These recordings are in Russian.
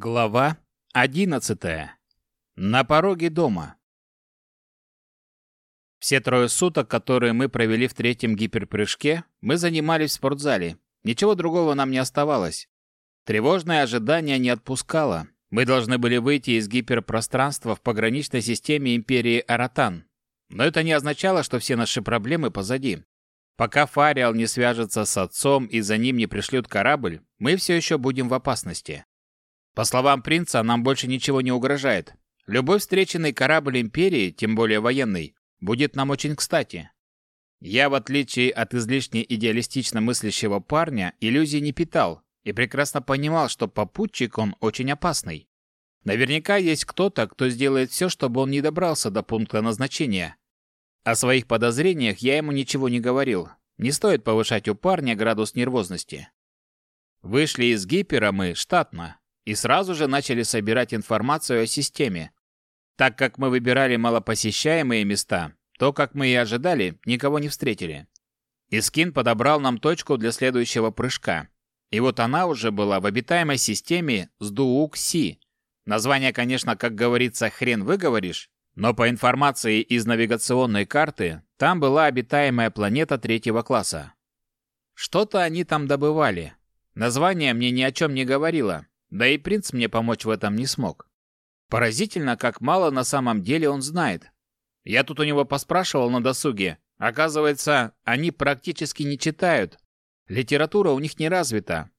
Глава 11. На пороге дома. Все трое суток, которые мы провели в третьем гиперпрыжке, мы занимались в спортзале. Ничего другого нам не оставалось. Тревожное ожидание не отпускало. Мы должны были выйти из гиперпространства в пограничной системе Империи Аратан. Но это не означало, что все наши проблемы позади. Пока Фариал не свяжется с отцом и за ним не пришлют корабль, мы все еще будем в опасности. По словам принца, нам больше ничего не угрожает. Любой встреченный корабль Империи, тем более военный, будет нам очень кстати. Я, в отличие от излишне идеалистично мыслящего парня, иллюзий не питал и прекрасно понимал, что попутчик он очень опасный. Наверняка есть кто-то, кто сделает все, чтобы он не добрался до пункта назначения. О своих подозрениях я ему ничего не говорил. Не стоит повышать у парня градус нервозности. Вышли из гипера мы штатно, и сразу же начали собирать информацию о системе. Так как мы выбирали малопосещаемые места, то, как мы и ожидали, никого не встретили. Искин подобрал нам точку для следующего прыжка. И вот она уже была в обитаемой системе Сдуук-Си. Название, конечно, как говорится, хрен выговоришь, но по информации из навигационной карты, там была обитаемая планета третьего класса. Что-то они там добывали. Название мне ни о чем не говорило, да и принц мне помочь в этом не смог. Поразительно, как мало на самом деле он знает. Я тут у него поспрашивал на досуге. Оказывается, они практически не читают. Литература у них не развита.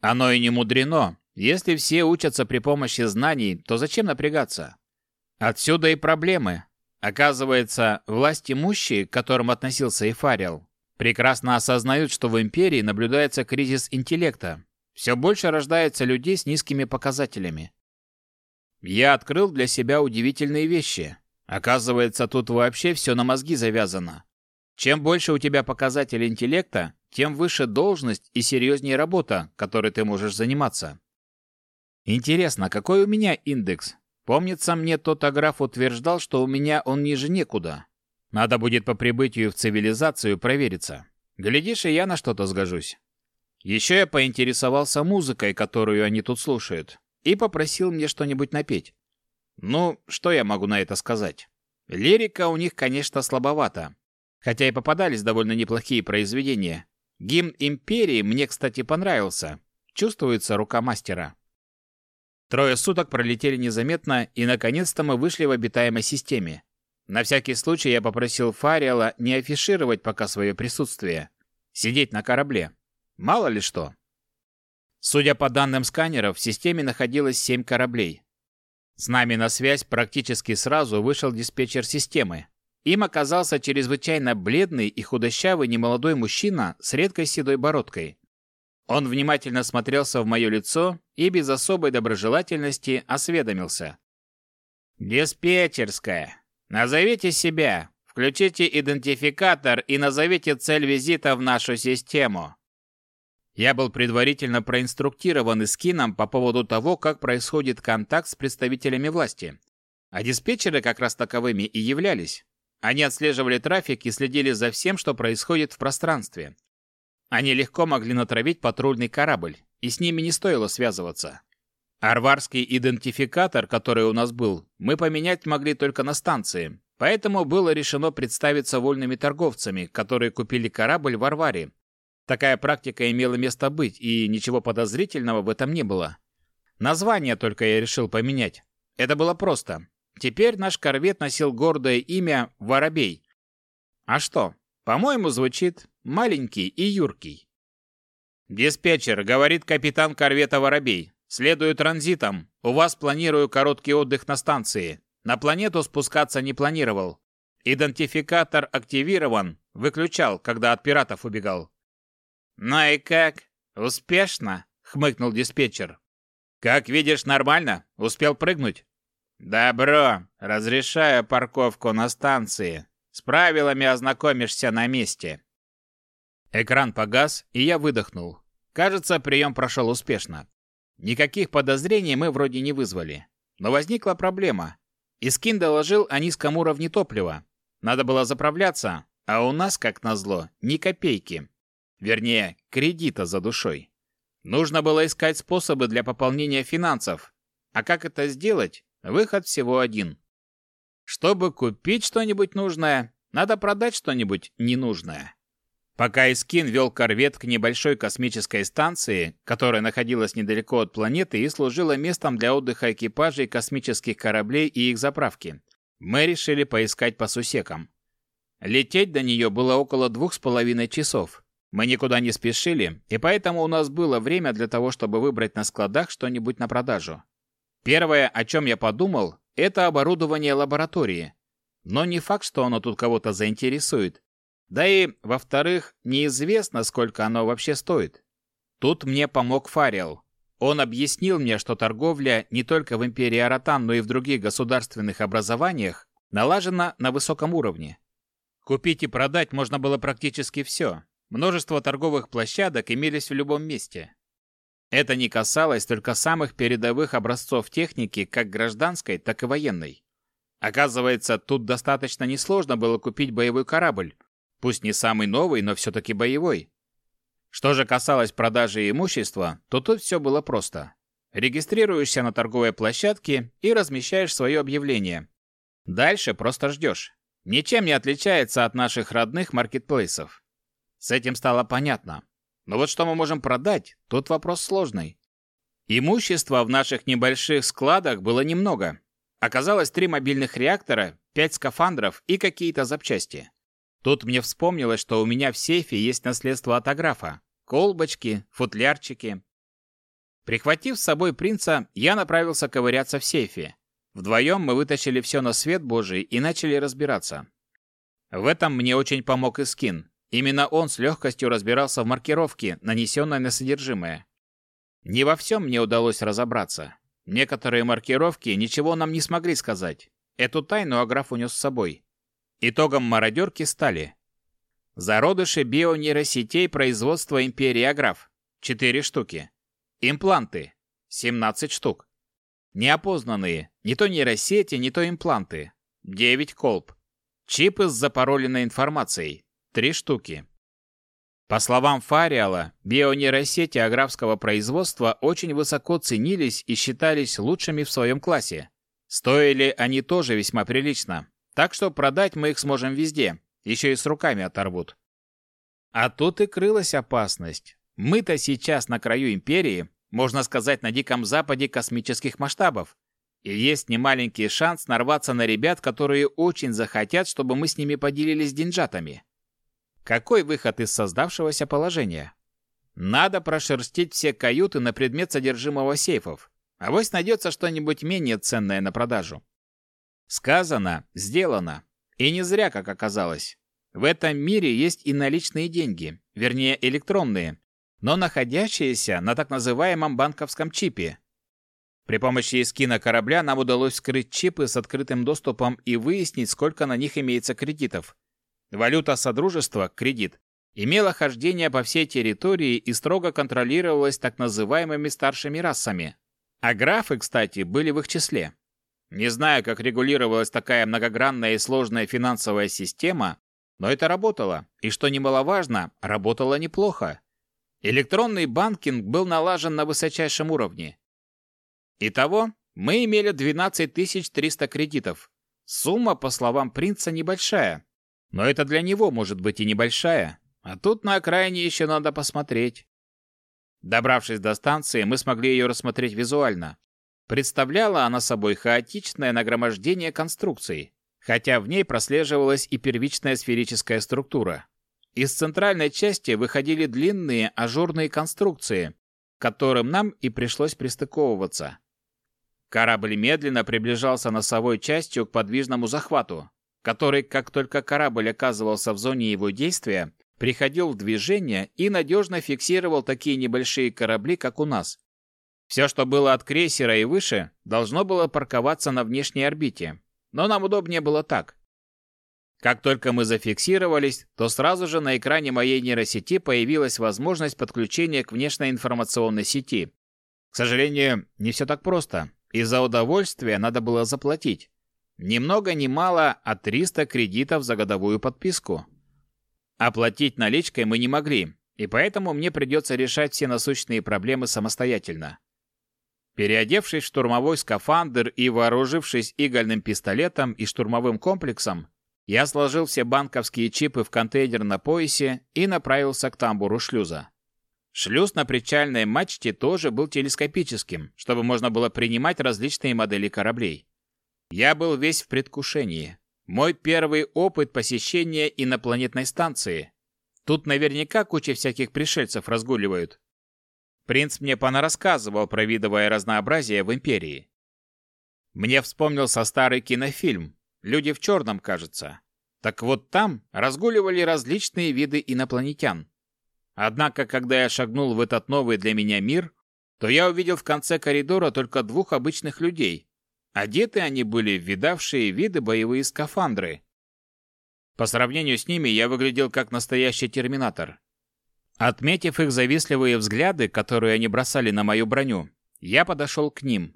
Оно и не мудрено. Если все учатся при помощи знаний, то зачем напрягаться? Отсюда и проблемы. Оказывается, власть имущие, к которым относился Эфариал, прекрасно осознают, что в империи наблюдается кризис интеллекта, все больше рождается людей с низкими показателями. Я открыл для себя удивительные вещи. Оказывается, тут вообще все на мозги завязано. Чем больше у тебя показатель интеллекта, тем выше должность и серьезнее работа, которой ты можешь заниматься. Интересно, какой у меня индекс? Помнится, мне тот аграф утверждал, что у меня он ниже некуда. Надо будет по прибытию в цивилизацию провериться. Глядишь, и я на что-то сгожусь. Еще я поинтересовался музыкой, которую они тут слушают, и попросил мне что-нибудь напеть. Ну, что я могу на это сказать? Лирика у них, конечно, слабовата, хотя и попадались довольно неплохие произведения. Гимн Империи мне, кстати, понравился. Чувствуется рука мастера. Трое суток пролетели незаметно, и наконец-то мы вышли в обитаемой системе. На всякий случай я попросил Фариала не афишировать пока свое присутствие. Сидеть на корабле. Мало ли что. Судя по данным сканеров, в системе находилось семь кораблей. С нами на связь практически сразу вышел диспетчер системы. Им оказался чрезвычайно бледный и худощавый немолодой мужчина с редкой седой бородкой. Он внимательно смотрелся в мое лицо и без особой доброжелательности осведомился. «Диспетчерская, назовите себя, включите идентификатор и назовите цель визита в нашу систему». Я был предварительно проинструктирован Искином по поводу того, как происходит контакт с представителями власти. А диспетчеры как раз таковыми и являлись. Они отслеживали трафик и следили за всем, что происходит в пространстве. Они легко могли натравить патрульный корабль, и с ними не стоило связываться. Арварский идентификатор, который у нас был, мы поменять могли только на станции, поэтому было решено представиться вольными торговцами, которые купили корабль в Арваре, Такая практика имела место быть, и ничего подозрительного в этом не было. Название только я решил поменять. Это было просто. Теперь наш корвет носил гордое имя Воробей. А что? По-моему, звучит маленький и юркий. «Диспетчер», — говорит капитан корвета Воробей. «Следую транзитом. У вас планирую короткий отдых на станции. На планету спускаться не планировал. Идентификатор активирован. Выключал, когда от пиратов убегал. «Ну и как? Успешно?» — хмыкнул диспетчер. «Как видишь, нормально. Успел прыгнуть?» «Добро. Разрешаю парковку на станции. С правилами ознакомишься на месте». Экран погас, и я выдохнул. Кажется, прием прошел успешно. Никаких подозрений мы вроде не вызвали. Но возникла проблема. Искин доложил о низком уровне топлива. Надо было заправляться, а у нас, как назло, ни копейки. Вернее, кредита за душой. Нужно было искать способы для пополнения финансов, А как это сделать? Выход всего один. Чтобы купить что-нибудь нужное, надо продать что-нибудь ненужное. Пока Искин вел корвет к небольшой космической станции, которая находилась недалеко от планеты и служила местом для отдыха экипажей космических кораблей и их заправки, мы решили поискать по сусекам. Лететь до нее было около двух с половиной часов. Мы никуда не спешили, и поэтому у нас было время для того, чтобы выбрать на складах что-нибудь на продажу. Первое, о чем я подумал, это оборудование лаборатории. Но не факт, что оно тут кого-то заинтересует. Да и, во-вторых, неизвестно, сколько оно вообще стоит. Тут мне помог Фарел. Он объяснил мне, что торговля не только в империи Аратан, но и в других государственных образованиях налажена на высоком уровне. Купить и продать можно было практически все. Множество торговых площадок имелись в любом месте. Это не касалось только самых передовых образцов техники, как гражданской, так и военной. Оказывается, тут достаточно несложно было купить боевой корабль, Пусть не самый новый, но все-таки боевой. Что же касалось продажи имущества, то тут все было просто. Регистрируешься на торговой площадке и размещаешь свое объявление. Дальше просто ждешь. Ничем не отличается от наших родных маркетплейсов. С этим стало понятно. Но вот что мы можем продать, тут вопрос сложный. Имущества в наших небольших складах было немного. Оказалось три мобильных реактора, пять скафандров и какие-то запчасти. Тут мне вспомнилось, что у меня в сейфе есть наследство от Аграфа. Колбочки, футлярчики. Прихватив с собой принца, я направился ковыряться в сейфе. Вдвоем мы вытащили все на свет божий и начали разбираться. В этом мне очень помог Искин. Именно он с легкостью разбирался в маркировке, нанесенной на содержимое. Не во всем мне удалось разобраться. Некоторые маркировки ничего нам не смогли сказать. Эту тайну Аграф унес с собой. Итогом мародерки стали зародыши бионейросетей производства Империи Аграф – 4 штуки, импланты – 17 штук, неопознанные, не то нейросети, не то импланты – 9 колб, чипы с запароленной информацией – 3 штуки. По словам Фариала, бионейросети аграфского производства очень высоко ценились и считались лучшими в своем классе. Стоили они тоже весьма прилично, так что продать мы их сможем везде, еще и с руками оторвут. А тут и крылась опасность. Мы-то сейчас на краю империи, можно сказать, на диком западе космических масштабов. И есть немаленький шанс нарваться на ребят, которые очень захотят, чтобы мы с ними поделились деньжатами. Какой выход из создавшегося положения? Надо прошерстить все каюты на предмет содержимого сейфов. А вось найдется что-нибудь менее ценное на продажу. Сказано, сделано. И не зря, как оказалось. В этом мире есть и наличные деньги, вернее электронные, но находящиеся на так называемом банковском чипе. При помощи эскина корабля нам удалось вскрыть чипы с открытым доступом и выяснить, сколько на них имеется кредитов. Валюта Содружества, кредит, имела хождение по всей территории и строго контролировалась так называемыми старшими расами. А графы, кстати, были в их числе. Не знаю, как регулировалась такая многогранная и сложная финансовая система, но это работало, и что немаловажно, работало неплохо. Электронный банкинг был налажен на высочайшем уровне. Итого, мы имели 12 300 кредитов. Сумма, по словам принца, небольшая. Но это для него может быть и небольшая. А тут на окраине еще надо посмотреть. Добравшись до станции, мы смогли ее рассмотреть визуально. Представляла она собой хаотичное нагромождение конструкций, хотя в ней прослеживалась и первичная сферическая структура. Из центральной части выходили длинные ажурные конструкции, к которым нам и пришлось пристыковываться. Корабль медленно приближался носовой частью к подвижному захвату, который, как только корабль оказывался в зоне его действия, приходил в движение и надежно фиксировал такие небольшие корабли, как у нас, все, что было от крейсера и выше, должно было парковаться на внешней орбите, но нам удобнее было так. Как только мы зафиксировались, то сразу же на экране моей нейросети появилась возможность подключения к внешней информационной сети. К сожалению, не все так просто. Из-за удовольствия надо было заплатить. Ни много ни мало, а 300 кредитов за годовую подписку. Оплатить наличкой мы не могли, и поэтому мне придется решать все насущные проблемы самостоятельно. Переодевшись в штурмовой скафандр и вооружившись игольным пистолетом и штурмовым комплексом, я сложил все банковские чипы в контейнер на поясе и направился к тамбуру шлюза. Шлюз на причальной мачте тоже был телескопическим, чтобы можно было принимать различные модели кораблей. Я был весь в предвкушении. Мой первый опыт посещения инопланетной станции. Тут наверняка куча всяких пришельцев разгуливают. Принц мне понарассказывал про видовое разнообразие в Империи. Мне вспомнился старый кинофильм «Люди в черном», кажется. Так вот там разгуливали различные виды инопланетян. Однако, когда я шагнул в этот новый для меня мир, то я увидел в конце коридора только двух обычных людей, Одеты они были в видавшие виды боевые скафандры. По сравнению с ними я выглядел как настоящий терминатор. Отметив их завистливые взгляды, которые они бросали на мою броню, я подошел к ним.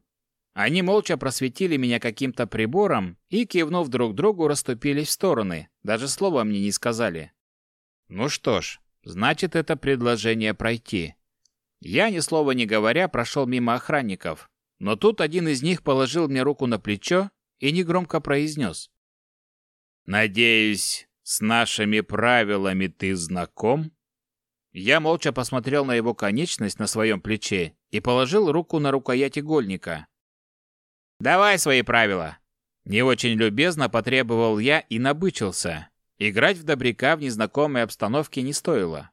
Они молча просветили меня каким-то прибором и, кивнув друг другу, расступились в стороны, даже слова мне не сказали. Ну что ж, значит, это предложение пройти. Я, ни слова не говоря, прошел мимо охранников, но тут один из них положил мне руку на плечо и негромко произнес. «Надеюсь, с нашими правилами ты знаком?» Я молча посмотрел на его конечность на своем плече и положил руку на рукоять игольника. «Давай свои правила!» Не очень любезно потребовал я и набычился. Играть в добряка в незнакомой обстановке не стоило.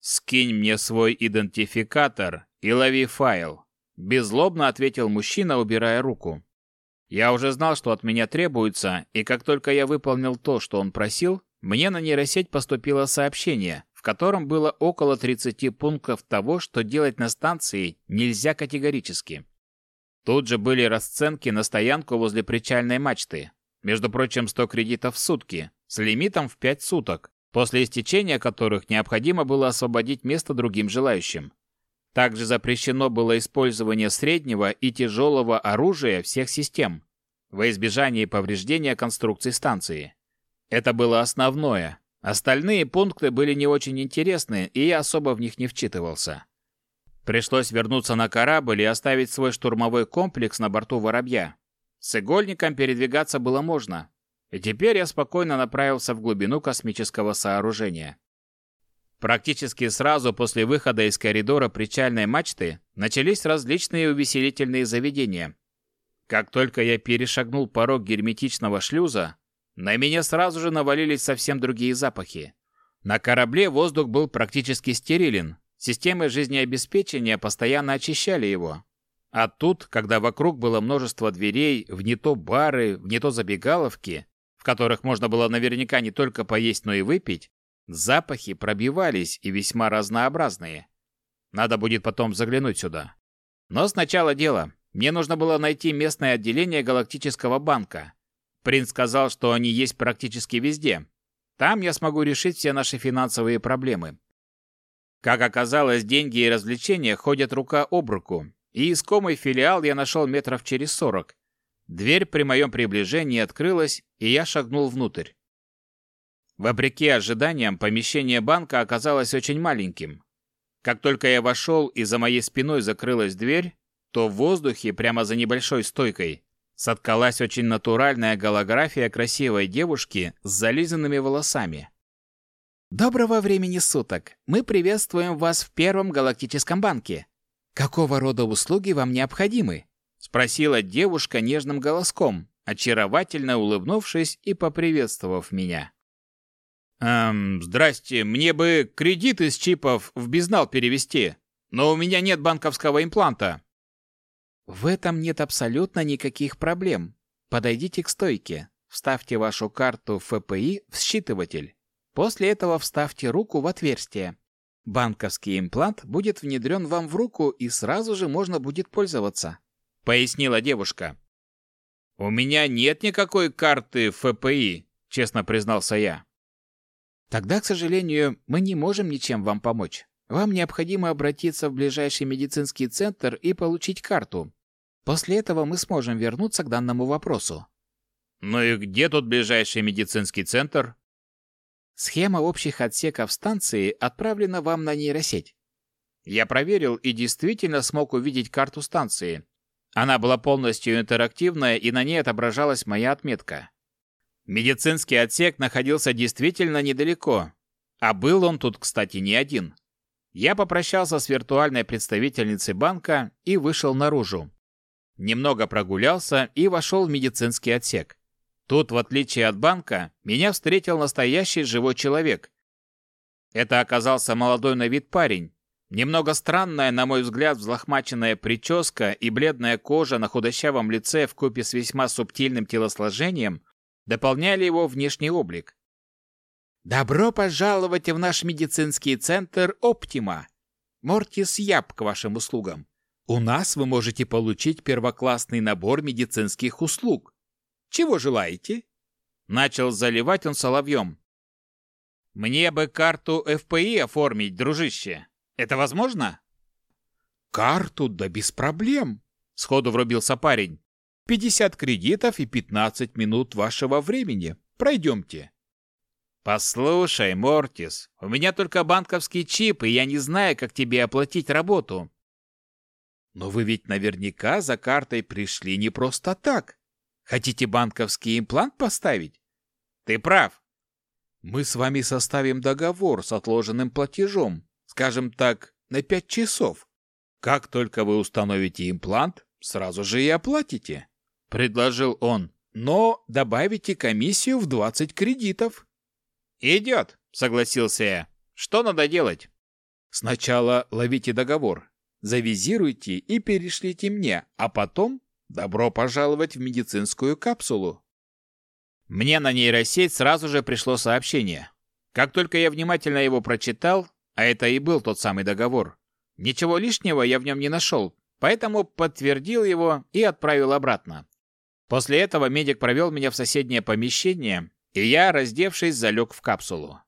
«Скинь мне свой идентификатор и лови файл», Беззлобно ответил мужчина, убирая руку. Я уже знал, что от меня требуется, и как только я выполнил то, что он просил, мне на нейросеть поступило сообщение, в котором было около 30 пунктов того, что делать на станции нельзя категорически. Тут же были расценки на стоянку возле причальной мачты. Между прочим, 100 кредитов в сутки, с лимитом в 5 суток, после истечения которых необходимо было освободить место другим желающим. Также запрещено было использование среднего и тяжелого оружия всех систем во избежание повреждения конструкции станции. Это было основное. Остальные пункты были не очень интересны, и я особо в них не вчитывался. Пришлось вернуться на корабль и оставить свой штурмовой комплекс на борту «Воробья». С игольником передвигаться было можно, и теперь я спокойно направился в глубину космического сооружения. Практически сразу после выхода из коридора причальной мачты начались различные увеселительные заведения. Как только я перешагнул порог герметичного шлюза, на меня сразу же навалились совсем другие запахи. На корабле воздух был практически стерилен, системы жизнеобеспечения постоянно очищали его. А тут, когда вокруг было множество дверей, в не то бары, в не то забегаловки, в которых можно было наверняка не только поесть, но и выпить, Запахи пробивались и весьма разнообразные. Надо будет потом заглянуть сюда. Но сначала дело. Мне нужно было найти местное отделение Галактического банка. Принц сказал, что они есть практически везде. Там я смогу решить все наши финансовые проблемы. Как оказалось, деньги и развлечения ходят рука об руку, и искомый филиал я нашел метров через сорок. Дверь при моем приближении открылась, и я шагнул внутрь. Вопреки ожиданиям, помещение банка оказалось очень маленьким. Как только я вошел и за моей спиной закрылась дверь, то в воздухе, прямо за небольшой стойкой, соткалась очень натуральная голография красивой девушки с зализанными волосами. «Доброго времени суток! Мы приветствуем вас в Первом Галактическом банке. Какого рода услуги вам необходимы?» — спросила девушка нежным голоском, очаровательно улыбнувшись и поприветствовав меня. «Эм, здрасте, мне бы кредит из чипов в безнал перевести, но у меня нет банковского импланта». «В этом нет абсолютно никаких проблем. Подойдите к стойке, вставьте вашу карту ФПИ в считыватель. После этого вставьте руку в отверстие. Банковский имплант будет внедрен вам в руку и сразу же можно будет пользоваться», — пояснила девушка. «У меня нет никакой карты ФПИ», — честно признался я. Тогда, к сожалению, мы не можем ничем вам помочь. Вам необходимо обратиться в ближайший медицинский центр и получить карту. После этого мы сможем вернуться к данному вопросу. Ну и где тут ближайший медицинский центр? Схема общих отсеков станции отправлена вам на нейросеть. Я проверил и действительно смог увидеть карту станции. Она была полностью интерактивная, и на ней отображалась моя отметка. Медицинский отсек находился действительно недалеко, а был он тут, кстати, не один. Я попрощался с виртуальной представительницей банка и вышел наружу. Немного прогулялся и вошел в медицинский отсек. Тут, в отличие от банка, меня встретил настоящий живой человек. Это оказался молодой на вид парень. Немного странная, на мой взгляд, взлохмаченная прическа и бледная кожа на худощавом лице вкупе с весьма субтильным телосложением дополняли его внешний облик. «Добро пожаловать в наш медицинский центр «Оптима». Мортис Яб к вашим услугам. У нас вы можете получить первоклассный набор медицинских услуг. Чего желаете?» Начал заливать он соловьем. «Мне бы карту ФПИ оформить, дружище. Это возможно?» «Карту? Да без проблем!» Сходу врубился парень. «50 кредитов и 15 минут вашего времени. Пройдемте». «Послушай, Мортис, у меня только банковский чип, и я не знаю, как тебе оплатить работу». «Но вы ведь наверняка за картой пришли не просто так. Хотите банковский имплант поставить?» «Ты прав». «Мы с вами составим договор с отложенным платежом, скажем так, на пять часов. Как только вы установите имплант, сразу же и оплатите», — предложил он. «Но добавите комиссию в 20 кредитов». «Идет», — согласился я. «Что надо делать?» «Сначала ловите договор, завизируйте и перешлите мне, а потом добро пожаловать в медицинскую капсулу». Мне на нейросеть сразу же пришло сообщение. Как только я внимательно его прочитал, а это и был тот самый договор, ничего лишнего я в нем не нашел, поэтому подтвердил его и отправил обратно. После этого медик провел меня в соседнее помещение, и я, раздевшись, залег в капсулу.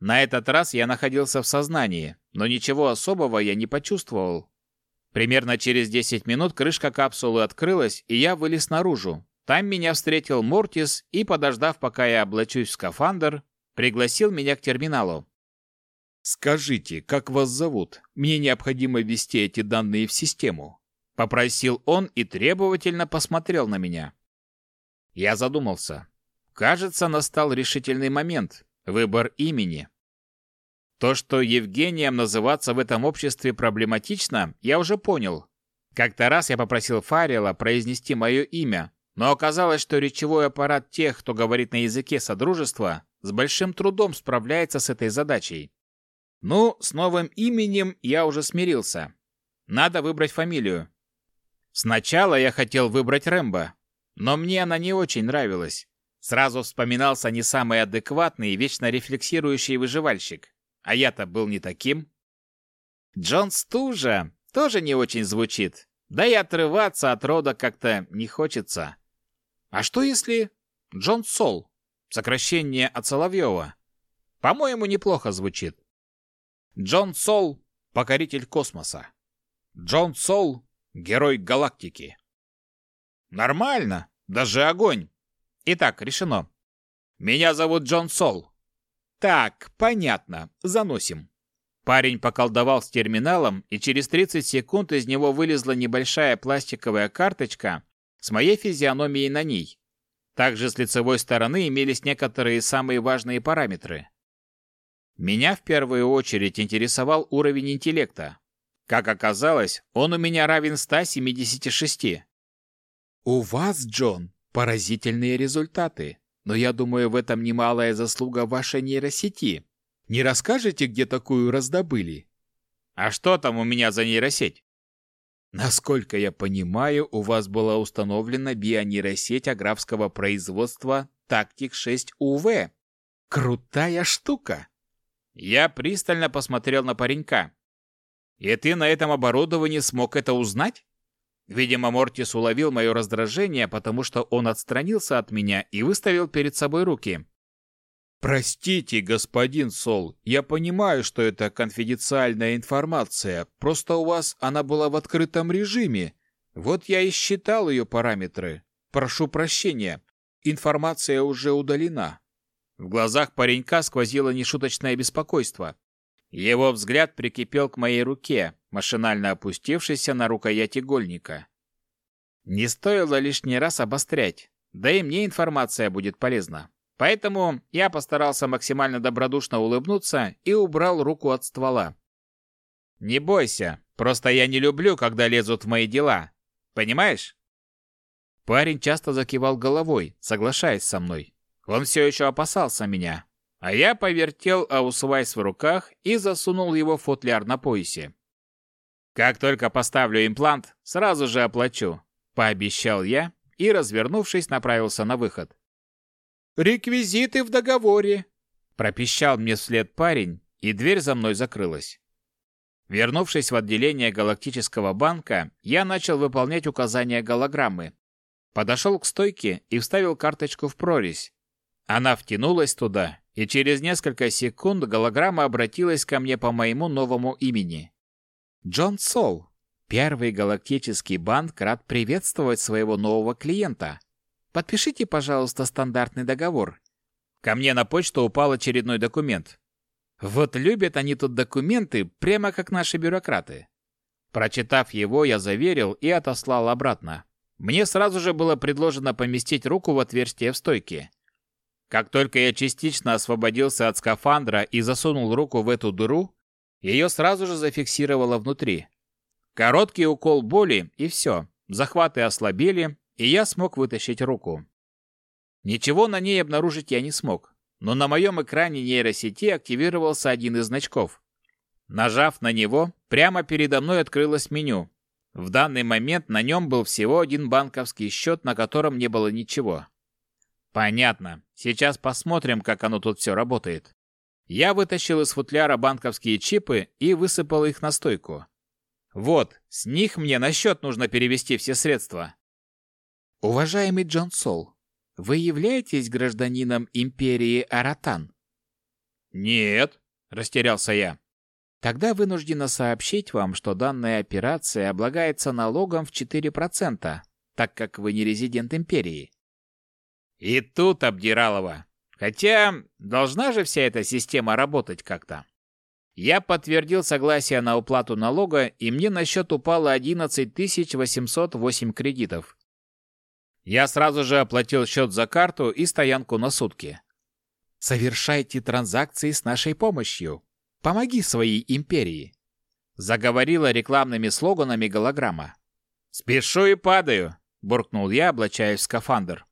На этот раз я находился в сознании, но ничего особого я не почувствовал. Примерно через 10 минут крышка капсулы открылась, и я вылез наружу. Там меня встретил Мортис и, подождав, пока я облачусь в скафандр, пригласил меня к терминалу. «Скажите, как вас зовут? Мне необходимо ввести эти данные в систему», — попросил он и требовательно посмотрел на меня. Я задумался. Кажется, настал решительный момент. Выбор имени. То, что Евгением называться в этом обществе проблематично, я уже понял. Как-то раз я попросил Фаррелла произнести мое имя, но оказалось, что речевой аппарат тех, кто говорит на языке Содружества, с большим трудом справляется с этой задачей. Ну, с новым именем я уже смирился. Надо выбрать фамилию. Сначала я хотел выбрать Рэмбо, но мне она не очень нравилась. Сразу вспоминался не самый адекватный и вечно рефлексирующий выживальщик. А я-то был не таким. Джон Стужа тоже не очень звучит. Да и отрываться от рода как-то не хочется. А что если Джон Сол? Сокращение от Соловьева. По-моему, неплохо звучит. Джон Сол — покоритель космоса. Джон Сол — герой галактики. Нормально, даже огонь. Итак, решено. Меня зовут Джон Сол. Так, понятно. Заносим. Парень поколдовал с терминалом, и через 30 секунд из него вылезла небольшая пластиковая карточка с моей физиономией на ней. Также с лицевой стороны имелись некоторые самые важные параметры. Меня в первую очередь интересовал уровень интеллекта. Как оказалось, он у меня равен 176. «У вас, Джон, Поразительные результаты. Но я думаю, в этом немалая заслуга вашей нейросети. Не расскажете, где такую раздобыли? А что там у меня за нейросеть? Насколько я понимаю, у вас была установлена бионейросеть аграфского производства Тактик-6УВ. Крутая штука. Я пристально посмотрел на паренька. И ты на этом оборудовании смог это узнать? Видимо, Мортис уловил мое раздражение, потому что он отстранился от меня и выставил перед собой руки. «Простите, господин Сол, я понимаю, что это конфиденциальная информация, просто у вас она была в открытом режиме. Вот я и считал ее параметры. Прошу прощения, информация уже удалена». В глазах паренька сквозило нешуточное беспокойство. Его взгляд прикипел к моей руке, машинально опустившейся на рукоять игольника. Не стоило лишний раз обострять, да и мне информация будет полезна. Поэтому я постарался максимально добродушно улыбнуться и убрал руку от ствола. «Не бойся, просто я не люблю, когда лезут в мои дела. Понимаешь?» Парень часто закивал головой, соглашаясь со мной. Он все еще опасался меня. А я повертел аусвайс в руках и засунул его в футляр на поясе. «Как только поставлю имплант, сразу же оплачу», — пообещал я и, развернувшись, направился на выход. «Реквизиты в договоре!» — пропищал мне вслед парень, и дверь за мной закрылась. Вернувшись в отделение галактического банка, я начал выполнять указания голограммы. Подошел к стойке и вставил карточку в прорезь. Она втянулась туда, и через несколько секунд голограмма обратилась ко мне по моему новому имени. Джон Сол. Первый галактический банк рад приветствовать своего нового клиента. Подпишите, пожалуйста, стандартный договор. Ко мне на почту упал очередной документ. Вот любят они тут документы, прямо как наши бюрократы. Прочитав его, я заверил и отослал обратно. Мне сразу же было предложено поместить руку в отверстие в стойке. Как только я частично освободился от скафандра и засунул руку в эту дыру, ее сразу же зафиксировало внутри. Короткий укол боли, и все. Захваты ослабели, и я смог вытащить руку. Ничего на ней обнаружить я не смог, но на моем экране нейросети активировался один из значков. Нажав на него, прямо передо мной открылось меню. В данный момент на нем был всего один банковский счет, на котором не было ничего. Понятно. Сейчас посмотрим, как оно тут все работает. Я вытащил из футляра банковские чипы и высыпал их на стойку. Вот, с них мне на счет нужно перевести все средства. Уважаемый Джон Сол, вы являетесь гражданином империи Аратан? Нет, растерялся я. Тогда вынуждена сообщить вам, что данная операция облагается налогом в 4%, так как вы не резидент империи. И тут Абдиралова. Хотя должна же вся эта система работать как-то. Я подтвердил согласие на уплату налога, и мне на счет упало 11 808 кредитов. Я сразу же оплатил счет за карту и стоянку на сутки. «Совершайте транзакции с нашей помощью. Помоги своей империи», — заговорила рекламными слоганами голограмма. «Спешу и падаю», — буркнул я, облачаясь в скафандр.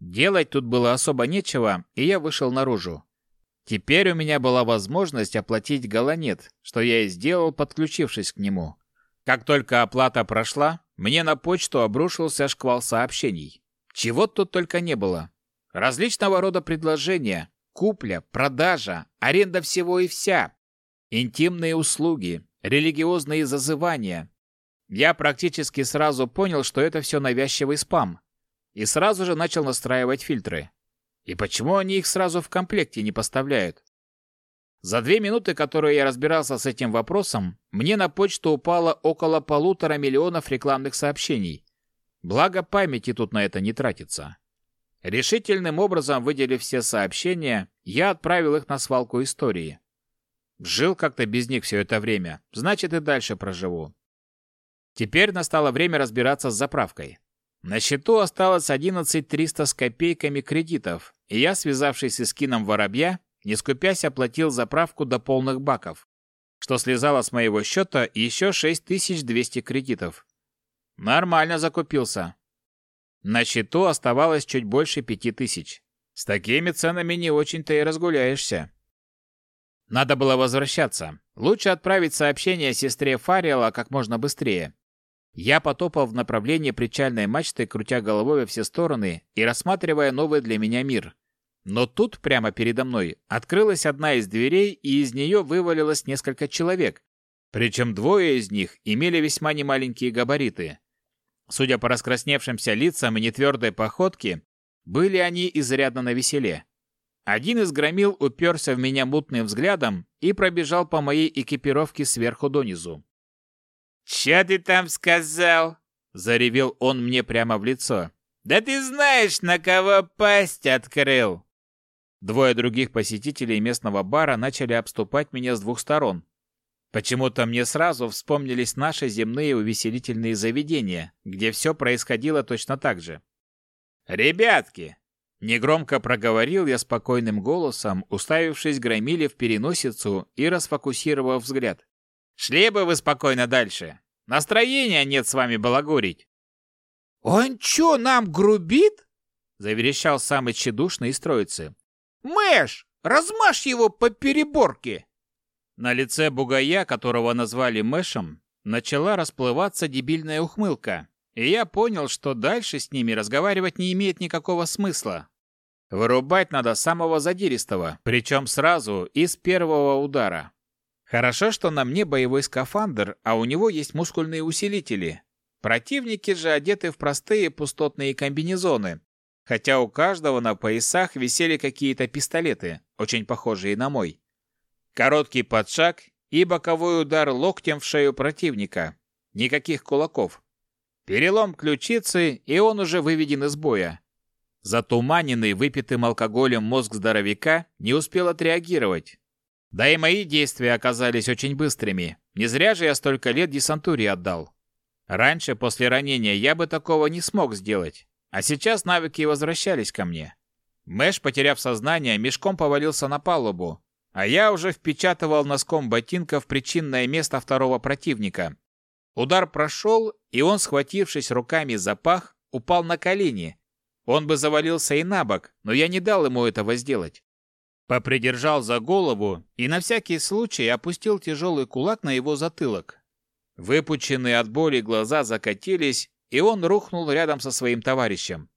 Делать тут было особо нечего, и я вышел наружу. Теперь у меня была возможность оплатить галанет, что я и сделал, подключившись к нему. Как только оплата прошла, мне на почту обрушился шквал сообщений. Чего тут только не было. Различного рода предложения, купля, продажа, аренда всего и вся. Интимные услуги, религиозные зазывания. Я практически сразу понял, что это все навязчивый спам и сразу же начал настраивать фильтры. И почему они их сразу в комплекте не поставляют? За две минуты, которые я разбирался с этим вопросом, мне на почту упало около полутора миллионов рекламных сообщений. Благо памяти тут на это не тратится. Решительным образом выделив все сообщения, я отправил их на свалку истории. Жил как-то без них все это время, значит и дальше проживу. Теперь настало время разбираться с заправкой. На счету осталось 11 300 с копейками кредитов, и я, связавшись с Искином Воробья, не скупясь, оплатил заправку до полных баков, что слезало с моего счета еще 6200 кредитов. Нормально закупился. На счету оставалось чуть больше 5000. С такими ценами не очень-то и разгуляешься. Надо было возвращаться. Лучше отправить сообщение сестре Фариэла как можно быстрее. Я потопал в направлении причальной мачты, крутя головой во все стороны и рассматривая новый для меня мир. Но тут, прямо передо мной, открылась одна из дверей, и из нее вывалилось несколько человек. Причем двое из них имели весьма немаленькие габариты. Судя по раскрасневшимся лицам и нетвердой походке, были они изрядно навеселе. Один из громил уперся в меня мутным взглядом и пробежал по моей экипировке сверху донизу. «Чё ты там сказал?» — заревел он мне прямо в лицо. «Да ты знаешь, на кого пасть открыл!» Двое других посетителей местного бара начали обступать меня с двух сторон. Почему-то мне сразу вспомнились наши земные увеселительные заведения, где все происходило точно так же. «Ребятки!» — негромко проговорил я спокойным голосом, уставившись громиле в переносицу и расфокусировав взгляд. «Шли бы вы спокойно дальше. Настроения нет с вами балагурить». «Он чё, нам грубит?» — заверещал самый тщедушный из троицы. «Мэш, размажь его по переборке!» На лице бугая, которого назвали Мэшем, начала расплываться дебильная ухмылка, и я понял, что дальше с ними разговаривать не имеет никакого смысла. Вырубать надо самого задиристого, причем сразу и с первого удара. Хорошо, что на мне боевой скафандр, а у него есть мускульные усилители. Противники же одеты в простые пустотные комбинезоны, хотя у каждого на поясах висели какие-то пистолеты, очень похожие на мой. Короткий подшаг и боковой удар локтем в шею противника. Никаких кулаков. Перелом ключицы, и он уже выведен из боя. Затуманенный выпитым алкоголем мозг здоровяка не успел отреагировать. Да и мои действия оказались очень быстрыми. Не зря же я столько лет десантуре отдал. Раньше, после ранения, я бы такого не смог сделать. А сейчас навыки возвращались ко мне. Мэш, потеряв сознание, мешком повалился на палубу, а я уже впечатывал носком ботинка в причинное место второго противника. Удар прошел, и он, схватившись руками за пах, упал на колени. Он бы завалился и на бок, но я не дал ему этого сделать. Попридержал за голову и на всякий случай опустил тяжелый кулак на его затылок. Выпученные от боли глаза закатились, и он рухнул рядом со своим товарищем.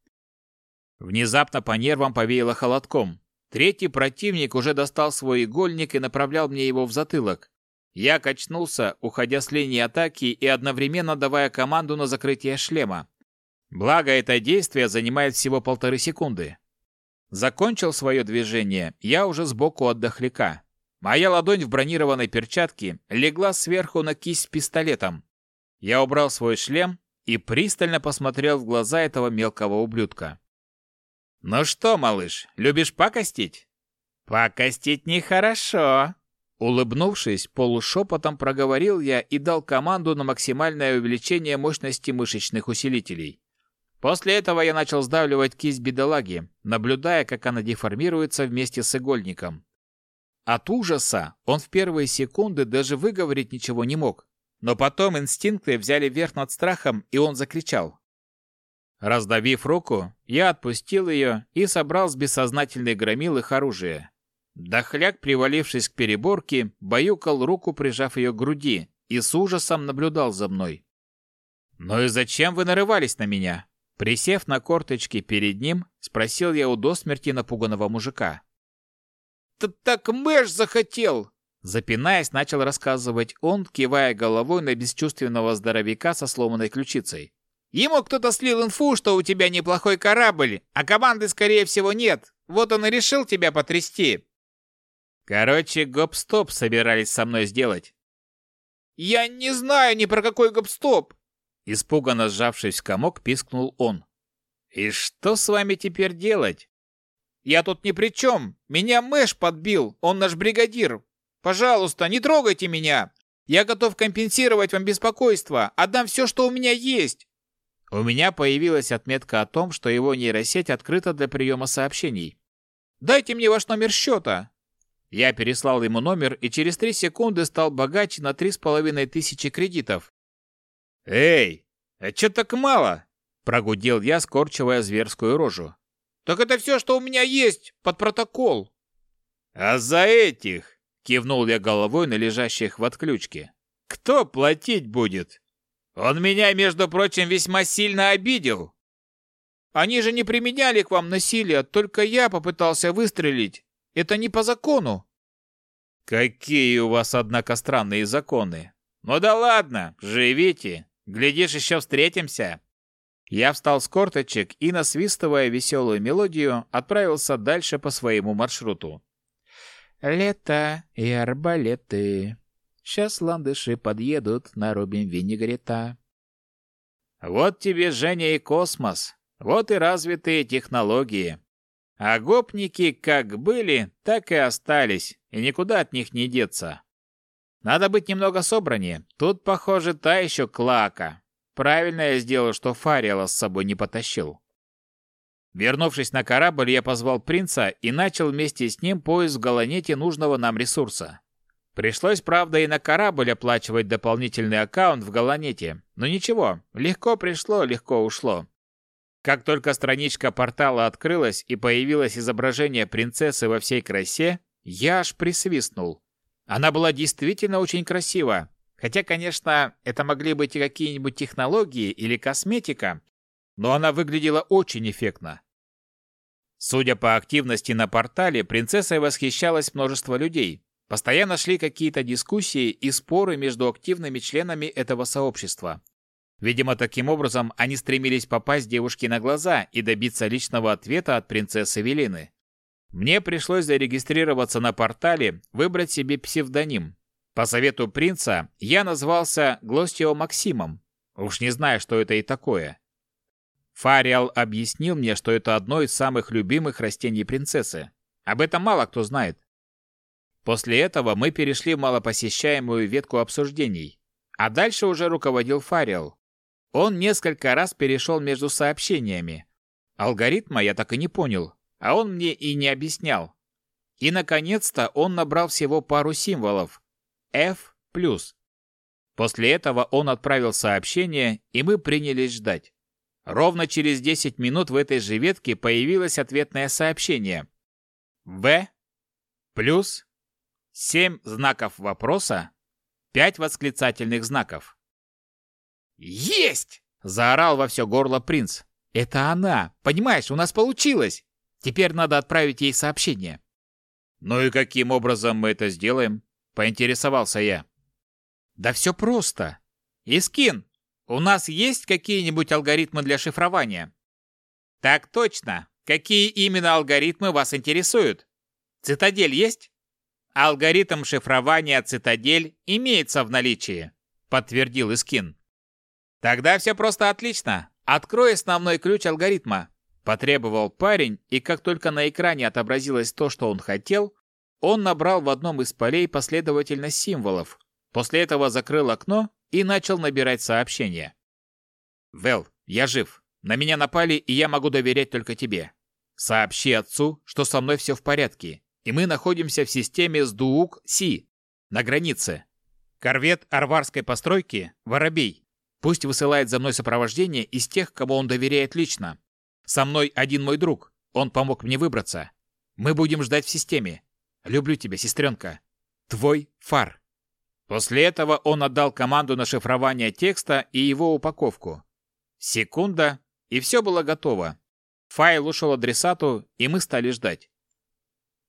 Внезапно по нервам повеяло холодком. Третий противник уже достал свой игольник и направлял мне его в затылок. Я качнулся, уходя с линии атаки и одновременно давая команду на закрытие шлема. Благо, это действие занимает всего полторы секунды. Закончил свое движение, я уже сбоку от дохляка. Моя ладонь в бронированной перчатке легла сверху на кисть пистолетом. Я убрал свой шлем и пристально посмотрел в глаза этого мелкого ублюдка. «Ну что, малыш, любишь пакостить?» «Пакостить нехорошо!» Улыбнувшись, полушепотом проговорил я и дал команду на максимальное увеличение мощности мышечных усилителей. После этого я начал сдавливать кисть бедолаги, наблюдая, как она деформируется вместе с игольником. От ужаса он в первые секунды даже выговорить ничего не мог, но потом инстинкты взяли верх над страхом, и он закричал. Раздавив руку, я отпустил ее и собрал с бессознательной громилых оружие. Дохляк, привалившись к переборке, баюкал руку, прижав ее к груди, и с ужасом наблюдал за мной. «Ну и зачем вы нарывались на меня?» Присев на корточки перед ним, спросил я у до смерти напуганного мужика. «Так Мэш захотел!» Запинаясь, начал рассказывать он, кивая головой на бесчувственного здоровяка со сломанной ключицей. Ему кто-то слил инфу, что у тебя неплохой корабль, а команды, скорее всего, нет. Вот он и решил тебя потрясти. Короче, гоп-стоп собирались со мной сделать. Я не знаю ни про какой гоп-стоп. Испуганно сжавшись в комок, пискнул он. И что с вами теперь делать? Я тут ни при чем. Меня Мэш подбил, он наш бригадир. Пожалуйста, не трогайте меня. Я готов компенсировать вам беспокойство, отдам все, что у меня есть. У меня появилась отметка о том, что его нейросеть открыта для приема сообщений. «Дайте мне ваш номер счета!» Я переслал ему номер и через три секунды стал богаче на три с половиной тысячи кредитов. «Эй, а чё так мало?» – прогудел я, скорчивая зверскую рожу. «Так это все, что у меня есть, под протокол!» «А за этих?» – кивнул я головой на лежащих в отключке. «Кто платить будет?» Он меня, между прочим, весьма сильно обидел. Они же не применяли к вам насилие, только я попытался выстрелить. Это не по закону. Какие у вас, однако, странные законы. Ну да ладно, живите. Глядишь, еще встретимся. Я встал с корточек и, насвистывая веселую мелодию, отправился дальше по своему маршруту. Лето и арбалеты, Сейчас ландыши подъедут, нарубим винегрета. Вот тебе, Женя, и космос. Вот и развитые технологии. А гопники как были, так и остались, и никуда от них не деться. Надо быть немного собраннее. Тут, похоже, та еще клака. Правильно я сделал, что Фариала с собой не потащил. Вернувшись на корабль, я позвал принца и начал вместе с ним поиск в Галанете нужного нам ресурса. Пришлось, правда, и на корабль оплачивать дополнительный аккаунт в Галанете. Но ничего, легко пришло, легко ушло. Как только страничка портала открылась и появилось изображение принцессы во всей красе, я аж присвистнул. Она была действительно очень красива. Хотя, конечно, это могли быть и какие-нибудь технологии или косметика, но она выглядела очень эффектно. Судя по активности на портале, принцессой восхищалось множество людей. Постоянно шли какие-то дискуссии и споры между активными членами этого сообщества. Видимо, таким образом они стремились попасть девушке на глаза и добиться личного ответа от принцессы Велины. Мне пришлось зарегистрироваться на портале, выбрать себе псевдоним. По совету принца я назвался Глостио Максимом. Уж не знаю, что это и такое. Фариал объяснил мне, что это одно из самых любимых растений принцессы. Об этом мало кто знает. После этого мы перешли в малопосещаемую ветку обсуждений. А дальше уже руководил Фариал. Он несколько раз перешел между сообщениями. Алгоритма я так и не понял, а он мне и не объяснял. И, наконец-то, он набрал всего пару символов. F+. После этого он отправил сообщение, и мы принялись ждать. Ровно через 10 минут в этой же ветке появилось ответное сообщение. В плюс 7 знаков вопроса, 5 восклицательных знаков. «Есть!» – заорал во все горло принц. «Это она! Понимаешь, у нас получилось! Теперь надо отправить ей сообщение». «Ну и каким образом мы это сделаем?» – поинтересовался я. «Да все просто. Искин, у нас есть какие-нибудь алгоритмы для шифрования?» «Так точно. Какие именно алгоритмы вас интересуют? Цитадель есть?» «Алгоритм шифрования Цитадель имеется в наличии», – подтвердил Искин. «Тогда все просто отлично. Открой основной ключ алгоритма», – потребовал парень, и как только на экране отобразилось то, что он хотел, он набрал в одном из полей последовательность символов. После этого закрыл окно и начал набирать сообщение. «Вэл, я жив. На меня напали, и я могу доверять только тебе. Сообщи отцу, что со мной все в порядке, и мы находимся в системе с Дуук-Си, на границе. Корвет арварской постройки «Воробей» Пусть высылает за мной сопровождение из тех, кому он доверяет лично. Со мной один мой друг. Он помог мне выбраться. Мы будем ждать в системе. Люблю тебя, сестренка. Твой Фар. После этого он отдал команду на шифрование текста и его упаковку. Секунда, и все было готово. Файл ушел адресату, и мы стали ждать.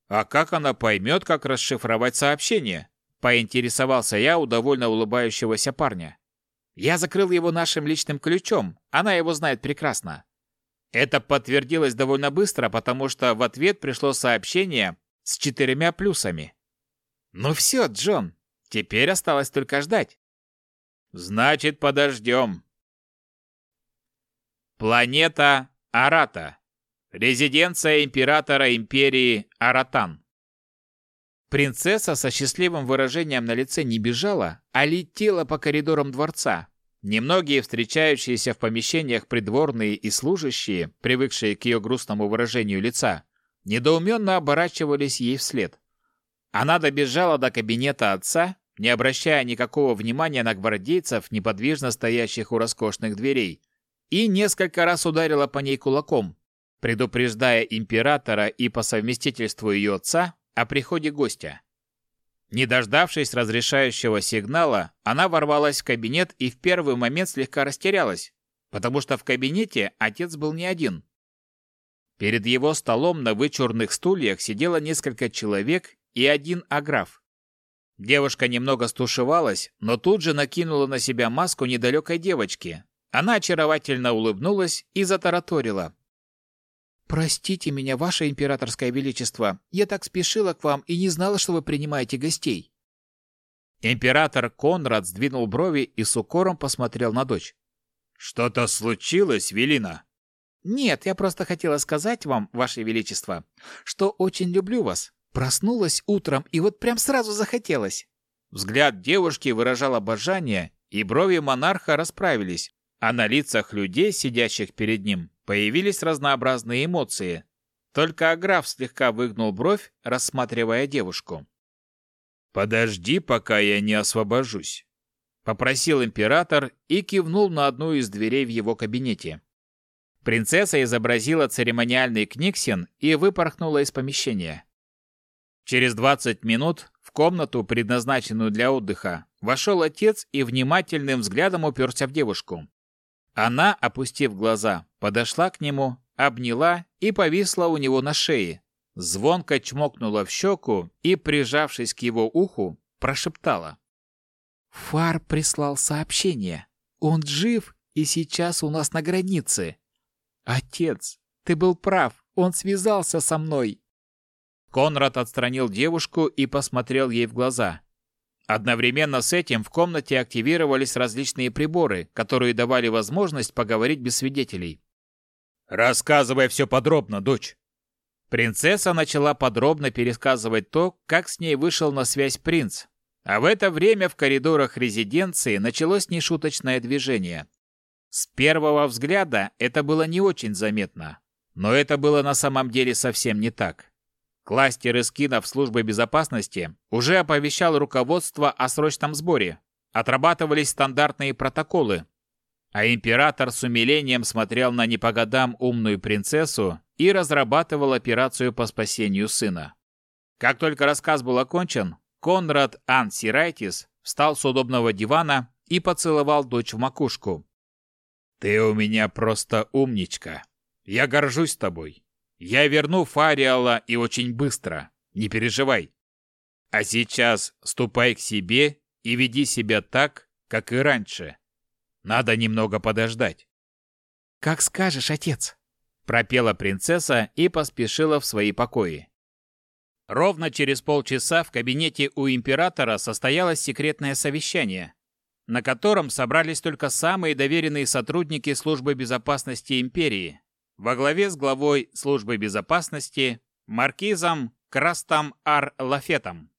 «А как она поймет, как расшифровать сообщение?» – поинтересовался я у довольно улыбающегося парня. Я закрыл его нашим личным ключом, она его знает прекрасно. Это подтвердилось довольно быстро, потому что в ответ пришло сообщение с четырьмя плюсами. Ну все, Джон, теперь осталось только ждать. Значит, подождем. Планета Арата. Резиденция императора империи Аратан. Принцесса со счастливым выражением на лице не бежала, а летела по коридорам дворца. Немногие встречающиеся в помещениях придворные и служащие, привыкшие к ее грустному выражению лица, недоуменно оборачивались ей вслед. Она добежала до кабинета отца, не обращая никакого внимания на гвардейцев, неподвижно стоящих у роскошных дверей, и несколько раз ударила по ней кулаком, предупреждая императора и по совместительству ее отца о приходе гостя. Не дождавшись разрешающего сигнала, она ворвалась в кабинет и в первый момент слегка растерялась, потому что в кабинете отец был не один. Перед его столом на вычурных стульях сидело несколько человек и один аграф. Девушка немного стушевалась, но тут же накинула на себя маску недалекой девочки. Она очаровательно улыбнулась и затараторила. «Простите меня, ваше императорское величество, я так спешила к вам и не знала, что вы принимаете гостей». Император Конрад сдвинул брови и с укором посмотрел на дочь. «Что-то случилось, Велина?» Нет, я просто хотела сказать вам, Ваше Величество, что очень люблю вас. Проснулась утром, и вот прям сразу захотелось. Взгляд девушки выражал обожание, и брови монарха расправились, а на лицах людей, сидящих перед ним, появились разнообразные эмоции. Только Аграф слегка выгнул бровь, рассматривая девушку. «Подожди, пока я не освобожусь», — попросил император и кивнул на одну из дверей в его кабинете. Принцесса изобразила церемониальный книгсен и выпорхнула из помещения. Через 20 минут в комнату, предназначенную для отдыха, вошел отец и внимательным взглядом уперся в девушку. Она, опустив глаза, подошла к нему, обняла и повисла у него на шее, звонко чмокнула в щеку и, прижавшись к его уху, прошептала. «Фар прислал сообщение. Он жив и сейчас у нас на границе. Отец, ты был прав, он связался со мной. Конрад отстранил девушку и посмотрел ей в глаза. Одновременно с этим в комнате активировались различные приборы, которые давали возможность поговорить без свидетелей. «Рассказывай все подробно, дочь!» Принцесса начала подробно пересказывать то, как с ней вышел на связь принц. А в это время в коридорах резиденции началось нешуточное движение. С первого взгляда это было не очень заметно, но это было на самом деле совсем не так. Кластер эскинов службы безопасности уже оповещал руководство о срочном сборе. Отрабатывались стандартные протоколы. А император с умилением смотрел на не по годам умную принцессу и разрабатывал операцию по спасению сына. Как только рассказ был окончен, Конрад Ан Сирайтис встал с удобного дивана и поцеловал дочь в макушку. «Ты у меня просто умничка. Я горжусь тобой. Я верну Фариала и очень быстро. Не переживай. А сейчас ступай к себе и веди себя так, как и раньше. Надо немного подождать. Как скажешь, отец, пропела принцесса и поспешила в свои покои. Ровно через полчаса в кабинете у императора состоялось секретное совещание, на котором собрались только самые доверенные сотрудники службы безопасности империи, во главе с главой службы безопасности маркизом Крастом Ар-Лафетом.